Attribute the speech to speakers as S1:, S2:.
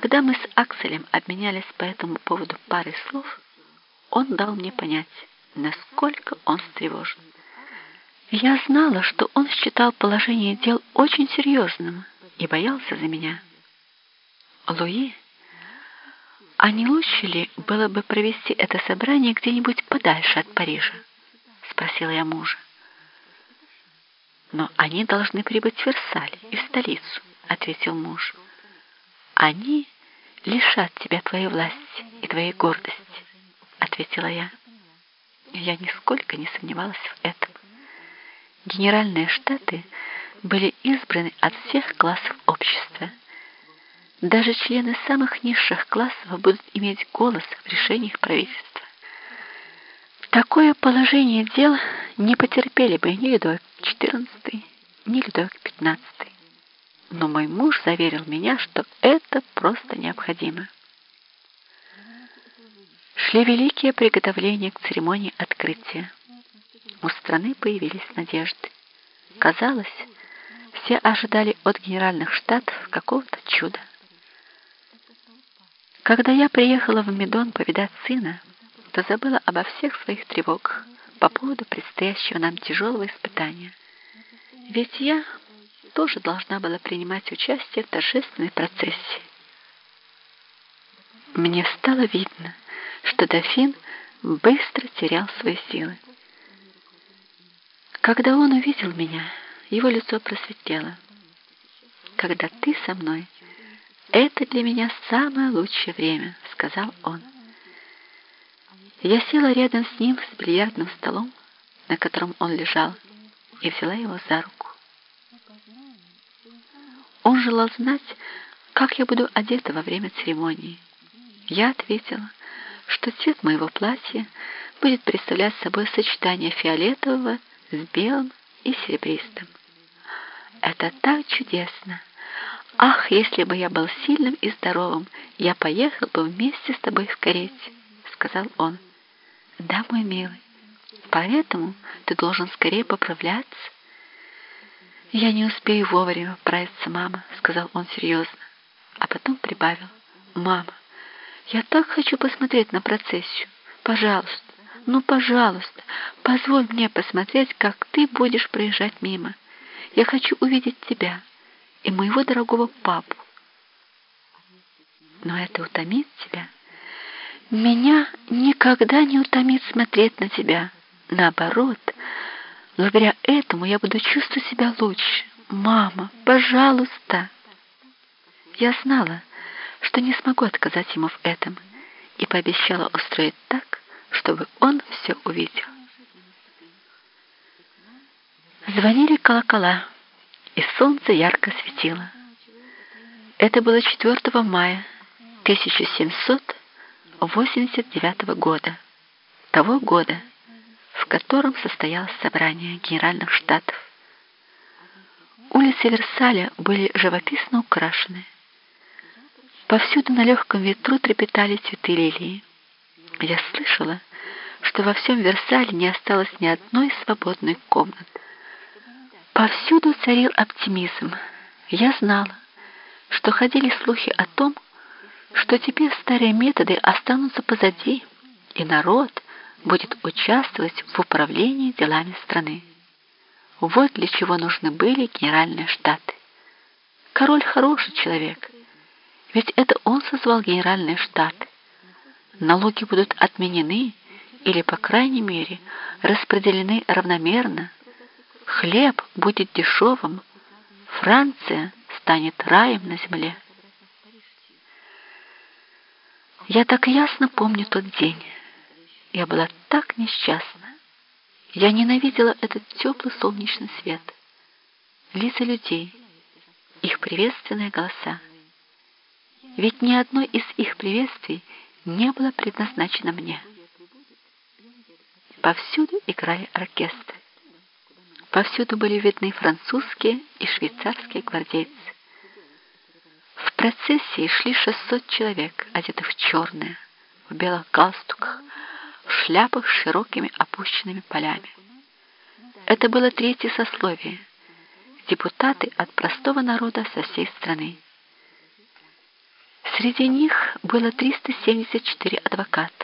S1: Когда мы с Акселем обменялись по этому поводу парой слов, он дал мне понять, насколько он встревожен. Я знала, что он считал положение дел очень серьезным и боялся за меня. Луи, а не лучше ли было бы провести это собрание где-нибудь подальше от Парижа? Спросила я мужа. Но они должны прибыть в Версаль и в столицу, ответил муж. Они лишат тебя твоей власти и твоей гордости, ответила я. Я нисколько не сомневалась в этом. Генеральные штаты были избраны от всех классов общества. Даже члены самых низших классов будут иметь голос в решениях правительства. Такое положение дел не потерпели бы ни Людовик XIV, ни Людовик XV. Но мой муж заверил меня, что это просто необходимо. Шли великие приготовления к церемонии открытия. У страны появились надежды. Казалось, все ожидали от генеральных штатов какого-то чуда. Когда я приехала в Медон повидать сына, то забыла обо всех своих тревогах по поводу предстоящего нам тяжелого испытания. Ведь я тоже должна была принимать участие в торжественной процессии. Мне стало видно, что дофин быстро терял свои силы. Когда он увидел меня, его лицо просветлело. «Когда ты со мной, это для меня самое лучшее время», — сказал он. Я села рядом с ним с бильярдным столом, на котором он лежал, и взяла его за руку. Он желал знать, как я буду одета во время церемонии. Я ответила, что цвет моего платья будет представлять собой сочетание фиолетового с белым и серебристым. Это так чудесно! Ах, если бы я был сильным и здоровым, я поехал бы вместе с тобой в карете, сказал он. Да, мой милый, поэтому ты должен скорее поправляться. Я не успею вовремя поправиться, мама, сказал он серьезно, а потом прибавил. Мама, я так хочу посмотреть на процессию. Пожалуйста, ну, пожалуйста, позволь мне посмотреть, как ты будешь проезжать мимо. Я хочу увидеть тебя и моего дорогого папу. Но это утомит тебя. Меня никогда не утомит смотреть на тебя. Наоборот, благодаря этому я буду чувствовать себя лучше. Мама, пожалуйста. Я знала, что не смогу отказать ему в этом, и пообещала устроить так, чтобы он все увидел. Звонили колокола, и солнце ярко светило. Это было 4 мая 1789 года, того года, в котором состоялось собрание Генеральных Штатов. Улицы Версаля были живописно украшены. Повсюду на легком ветру трепетали цветы лилии. Я слышала, что во всем Версале не осталось ни одной свободной комнаты. Повсюду царил оптимизм. Я знала, что ходили слухи о том, что теперь старые методы останутся позади, и народ будет участвовать в управлении делами страны. Вот для чего нужны были генеральные штаты. Король хороший человек, ведь это он созвал генеральные штаты налоги будут отменены или, по крайней мере, распределены равномерно, хлеб будет дешевым, Франция станет раем на земле. Я так ясно помню тот день. Я была так несчастна. Я ненавидела этот теплый солнечный свет, лица людей, их приветственные голоса. Ведь ни одно из их приветствий не было предназначено мне. Повсюду играли оркестры. Повсюду были видны французские и швейцарские гвардейцы. В процессии шли 600 человек, одетых в черное, в белых галстуках, шляпах с широкими опущенными полями. Это было третье сословие, депутаты от простого народа со всей страны. Среди них было 374 адвоката.